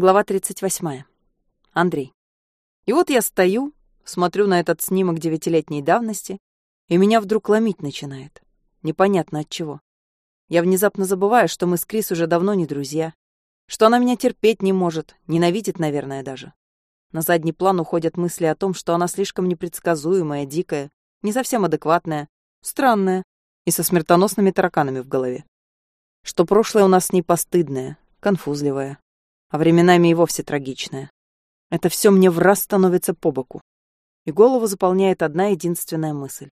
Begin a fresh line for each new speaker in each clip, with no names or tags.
Глава 38. Андрей. И вот я стою, смотрю на этот снимок девятилетней давности, и меня вдруг ломить начинает. Непонятно от чего. Я внезапно забываю, что мы с Крис уже давно не друзья, что она меня терпеть не может, ненавидит, наверное, даже. На задний план уходят мысли о том, что она слишком непредсказуемая, дикая, не совсем адекватная, странная и со смертоносными тараканами в голове. Что прошлое у нас с ней постыдное, конфузливое, а временами и вовсе трагичное. Это все мне в раз становится по боку. И голову заполняет одна единственная мысль.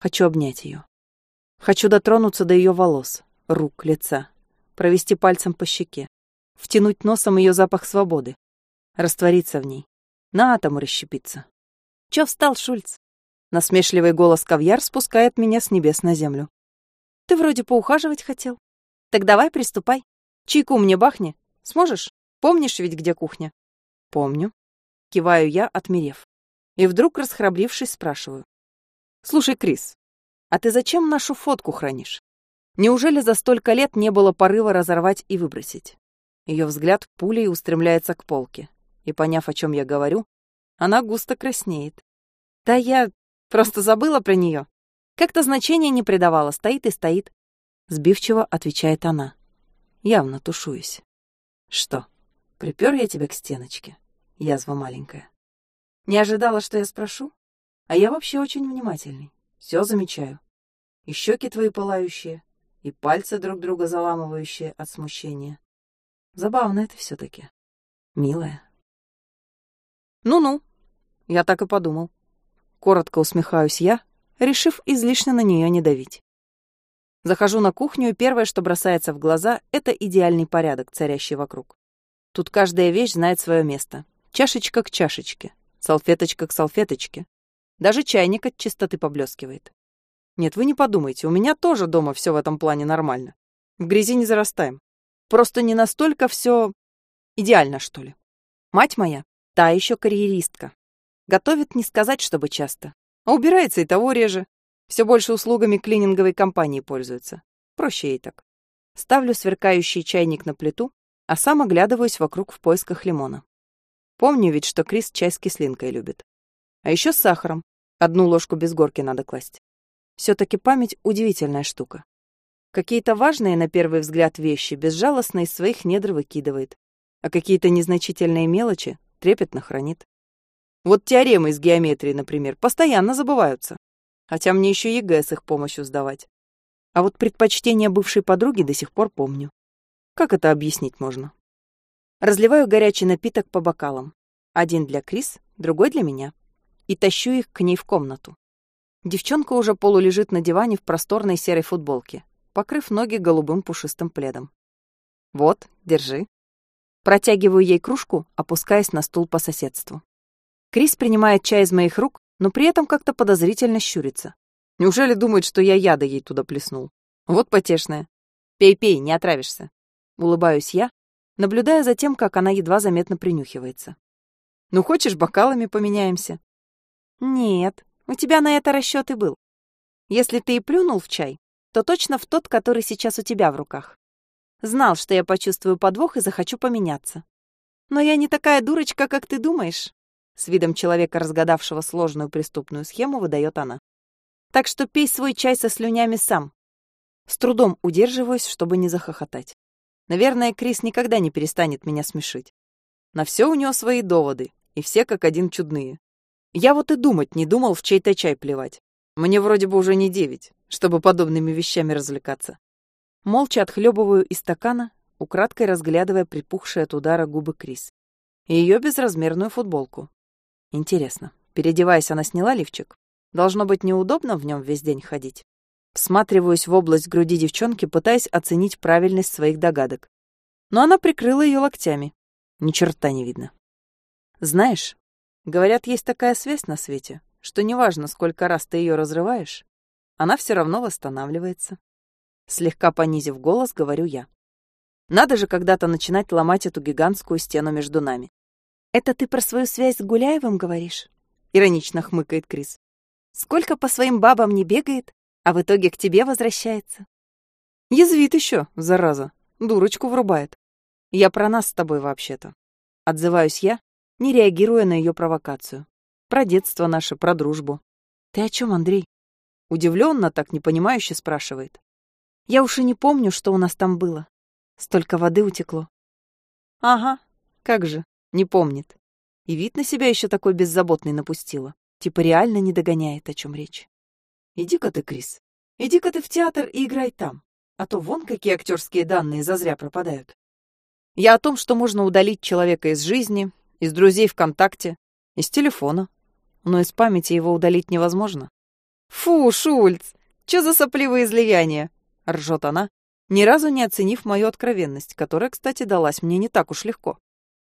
Хочу обнять ее. Хочу дотронуться до ее волос, рук, лица, провести пальцем по щеке, втянуть носом ее запах свободы, раствориться в ней, на атомы расщепиться. Чё встал, Шульц? Насмешливый голос Кавьяр спускает меня с небес на землю. Ты вроде поухаживать хотел. Так давай приступай. Чайку мне бахни. Сможешь? Помнишь ведь, где кухня? Помню. Киваю я, отмерев. И вдруг, расхрабрившись, спрашиваю. Слушай, Крис, а ты зачем нашу фотку хранишь? Неужели за столько лет не было порыва разорвать и выбросить? Ее взгляд пулей устремляется к полке. И, поняв, о чем я говорю, она густо краснеет. Да я просто забыла про нее. Как-то значения не придавала, стоит и стоит. Сбивчиво отвечает она. Явно тушуюсь. Что, припер я тебя к стеночке? Язва маленькая. Не ожидала, что я спрошу? А я вообще очень внимательный. Все замечаю. И щеки твои пылающие, и пальцы друг друга заламывающие от смущения. Забавно это все таки Милая. Ну-ну, я так и подумал. Коротко усмехаюсь я, решив излишне на нее не давить. Захожу на кухню, и первое, что бросается в глаза, это идеальный порядок, царящий вокруг. Тут каждая вещь знает свое место. Чашечка к чашечке, салфеточка к салфеточке. Даже чайник от чистоты поблескивает. Нет, вы не подумайте, у меня тоже дома все в этом плане нормально. В грязи не зарастаем. Просто не настолько все идеально, что ли. Мать моя, та еще карьеристка. Готовит не сказать, чтобы часто. А убирается и того реже. Все больше услугами клининговой компании пользуется. Проще ей так. Ставлю сверкающий чайник на плиту, а сам оглядываюсь вокруг в поисках лимона. Помню ведь, что Крис чай с кислинкой любит. А еще с сахаром. Одну ложку без горки надо класть. Все-таки память — удивительная штука. Какие-то важные, на первый взгляд, вещи безжалостно из своих недр выкидывает, а какие-то незначительные мелочи трепетно хранит. Вот теоремы из геометрии, например, постоянно забываются хотя мне еще ЕГЭ с их помощью сдавать. А вот предпочтение бывшей подруги до сих пор помню. Как это объяснить можно? Разливаю горячий напиток по бокалам. Один для Крис, другой для меня. И тащу их к ней в комнату. Девчонка уже полулежит на диване в просторной серой футболке, покрыв ноги голубым пушистым пледом. «Вот, держи». Протягиваю ей кружку, опускаясь на стул по соседству. Крис принимает чай из моих рук но при этом как-то подозрительно щурится. Неужели думает, что я яда ей туда плеснул? Вот потешная. Пей-пей, не отравишься. Улыбаюсь я, наблюдая за тем, как она едва заметно принюхивается. Ну, хочешь, бокалами поменяемся? Нет, у тебя на это расчет и был. Если ты и плюнул в чай, то точно в тот, который сейчас у тебя в руках. Знал, что я почувствую подвох и захочу поменяться. Но я не такая дурочка, как ты думаешь. С видом человека, разгадавшего сложную преступную схему, выдает она. Так что пей свой чай со слюнями сам. С трудом удерживаюсь, чтобы не захохотать. Наверное, Крис никогда не перестанет меня смешить. На все у него свои доводы, и все как один чудные. Я вот и думать не думал в чей-то чай плевать. Мне вроде бы уже не девять, чтобы подобными вещами развлекаться. Молча отхлебываю из стакана, украдкой разглядывая припухшие от удара губы Крис и ее безразмерную футболку. Интересно, переодеваясь, она сняла лифчик? Должно быть неудобно в нем весь день ходить. Всматриваюсь в область груди девчонки, пытаясь оценить правильность своих догадок. Но она прикрыла ее локтями. Ни черта не видно. Знаешь, говорят, есть такая связь на свете, что неважно, сколько раз ты ее разрываешь, она все равно восстанавливается. Слегка понизив голос, говорю я. Надо же когда-то начинать ломать эту гигантскую стену между нами. «Это ты про свою связь с Гуляевым говоришь?» — иронично хмыкает Крис. «Сколько по своим бабам не бегает, а в итоге к тебе возвращается?» Язвит еще, зараза. Дурочку врубает. Я про нас с тобой вообще-то. Отзываюсь я, не реагируя на ее провокацию. Про детство наше, про дружбу. Ты о чем, Андрей? Удивленно, так непонимающе спрашивает. Я уж и не помню, что у нас там было. Столько воды утекло. Ага, как же, не помнит. И вид на себя еще такой беззаботный напустила. Типа реально не догоняет, о чем речь. Иди-ка ты, Крис, иди-ка ты в театр и играй там. А то вон какие актерские данные зазря пропадают. Я о том, что можно удалить человека из жизни, из друзей ВКонтакте, из телефона. Но из памяти его удалить невозможно. «Фу, Шульц, что за сопливые излияния?» — ржет она, ни разу не оценив мою откровенность, которая, кстати, далась мне не так уж легко.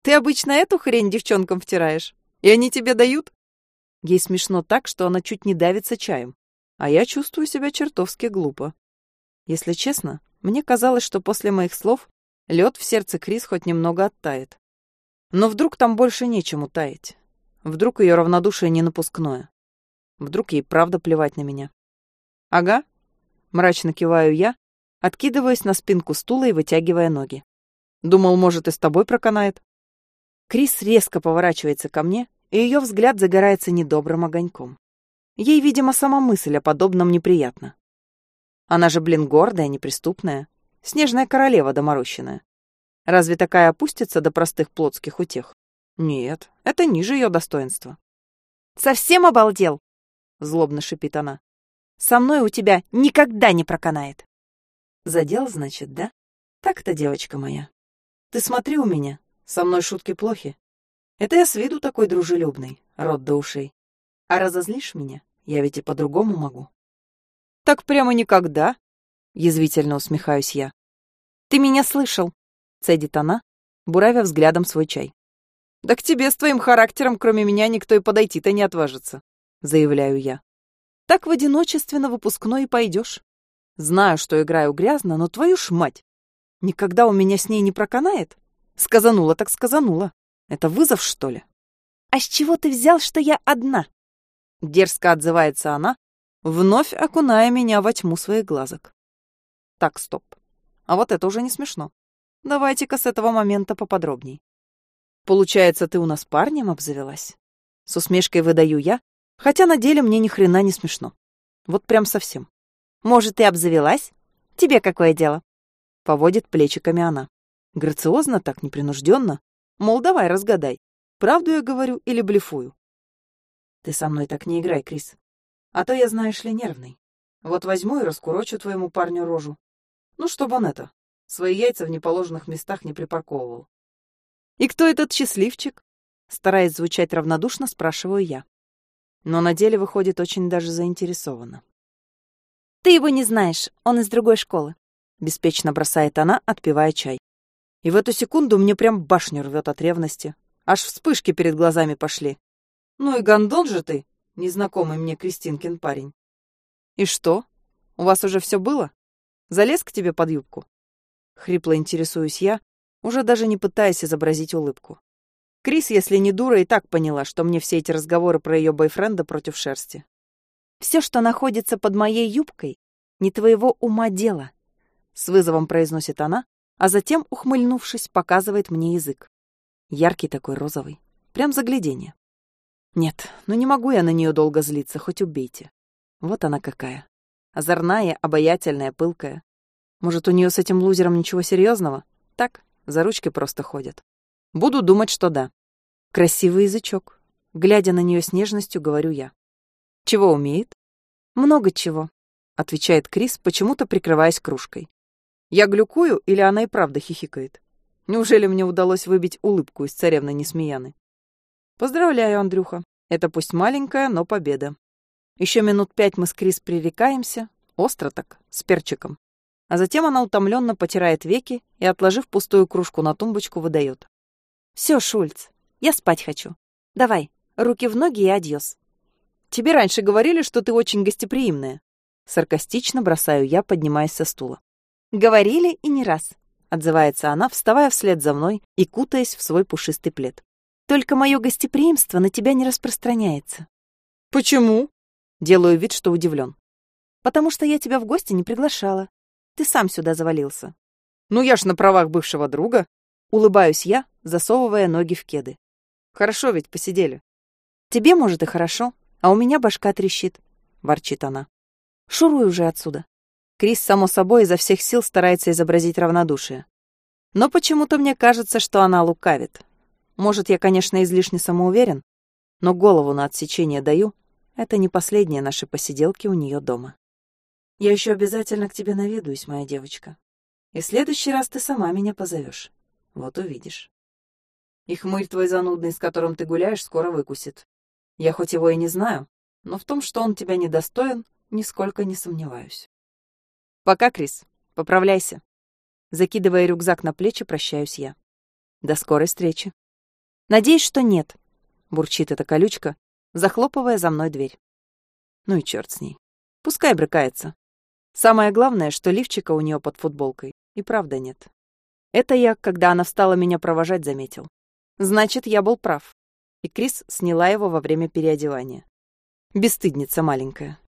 «Ты обычно эту хрень девчонкам втираешь? И они тебе дают?» Ей смешно так, что она чуть не давится чаем, а я чувствую себя чертовски глупо. Если честно, мне казалось, что после моих слов лед в сердце Крис хоть немного оттает. Но вдруг там больше нечему таять. Вдруг ее равнодушие не напускное. Вдруг ей правда плевать на меня. «Ага», — мрачно киваю я, откидываясь на спинку стула и вытягивая ноги. «Думал, может, и с тобой проканает?» Крис резко поворачивается ко мне, и ее взгляд загорается недобрым огоньком. Ей, видимо, сама мысль о подобном неприятна. Она же, блин, гордая, неприступная, снежная королева доморощенная. Разве такая опустится до простых плотских утех? Нет, это ниже ее достоинства. «Совсем обалдел?» — злобно шипит она. «Со мной у тебя никогда не проканает». «Задел, значит, да? Так-то, девочка моя. Ты смотри у меня, со мной шутки плохи. Это я с виду такой дружелюбный, рот до ушей. А разозлишь меня, я ведь и по-другому могу». «Так прямо никогда?» — язвительно усмехаюсь я. «Ты меня слышал?» — цедит она, буравя взглядом свой чай. «Да к тебе с твоим характером, кроме меня, никто и подойти-то не отважится», — заявляю я. «Так в одиночестве на выпускной и пойдешь. Знаю, что играю грязно, но твою ж мать! Никогда у меня с ней не проканает? Сказанула так сказанула. Это вызов, что ли?» «А с чего ты взял, что я одна?» Дерзко отзывается она, вновь окуная меня во тьму своих глазок. Так, стоп. А вот это уже не смешно. Давайте-ка с этого момента поподробней. Получается, ты у нас парнем обзавелась? С усмешкой выдаю я, хотя на деле мне ни хрена не смешно. Вот прям совсем. Может, и обзавелась? Тебе какое дело? Поводит плечиками она. Грациозно так, непринужденно. Мол, давай разгадай, правду я говорю или блефую. Ты со мной так не играй, Крис. А то я, знаешь ли, нервный. Вот возьму и раскурочу твоему парню рожу. Ну, чтобы он это, свои яйца в неположенных местах не припарковывал. «И кто этот счастливчик?» Стараясь звучать равнодушно, спрашиваю я. Но на деле выходит очень даже заинтересованно. «Ты его не знаешь, он из другой школы», — беспечно бросает она, отпивая чай. И в эту секунду мне прям башню рвет от ревности. Аж вспышки перед глазами пошли. «Ну и гондон же ты, незнакомый мне Кристинкин парень». «И что? У вас уже все было? Залез к тебе под юбку?» Хрипло интересуюсь я, уже даже не пытаясь изобразить улыбку. Крис, если не дура, и так поняла, что мне все эти разговоры про ее бойфренда против шерсти. Все, что находится под моей юбкой, не твоего ума дело, с вызовом произносит она, а затем, ухмыльнувшись, показывает мне язык. Яркий такой розовый, прям загляденье. Нет, ну не могу я на нее долго злиться, хоть убейте. Вот она какая. Озорная, обаятельная, пылкая. Может, у нее с этим лузером ничего серьезного? Так, за ручки просто ходят. Буду думать, что да. Красивый язычок. Глядя на нее с нежностью, говорю я. Чего умеет? Много чего, отвечает Крис, почему-то прикрываясь кружкой. Я глюкую или она и правда хихикает? Неужели мне удалось выбить улыбку из царевны Несмеяны? Поздравляю, Андрюха. Это пусть маленькая, но победа. Еще минут пять мы с Крис пререкаемся, остро так, с перчиком. А затем она утомленно потирает веки и, отложив пустую кружку на тумбочку, выдает. Все, Шульц, я спать хочу. Давай, руки в ноги и адьос. Тебе раньше говорили, что ты очень гостеприимная. Саркастично бросаю я, поднимаясь со стула. Говорили и не раз, отзывается она, вставая вслед за мной и кутаясь в свой пушистый плед. Только мое гостеприимство на тебя не распространяется. Почему? Делаю вид, что удивлен. Потому что я тебя в гости не приглашала. Ты сам сюда завалился. Ну я ж на правах бывшего друга. Улыбаюсь я, засовывая ноги в кеды. Хорошо ведь посидели. Тебе, может, и хорошо, а у меня башка трещит, ворчит она. Шуруй уже отсюда. Крис, само собой, изо всех сил старается изобразить равнодушие. Но почему-то мне кажется, что она лукавит. Может, я, конечно, излишне самоуверен, но голову на отсечение даю. Это не последние наши посиделки у нее дома. Я еще обязательно к тебе наведаюсь, моя девочка. И в следующий раз ты сама меня позовешь. Вот увидишь. И хмырь твой занудный, с которым ты гуляешь, скоро выкусит. Я хоть его и не знаю, но в том, что он тебя недостоин, нисколько не сомневаюсь. Пока, Крис. Поправляйся. Закидывая рюкзак на плечи, прощаюсь я. До скорой встречи. Надеюсь, что нет, бурчит эта колючка, захлопывая за мной дверь. Ну и черт с ней. Пускай брыкается. Самое главное, что лифчика у нее под футболкой и правда нет. Это я, когда она встала меня провожать, заметил. Значит, я был прав. И Крис сняла его во время переодевания. Бесстыдница маленькая.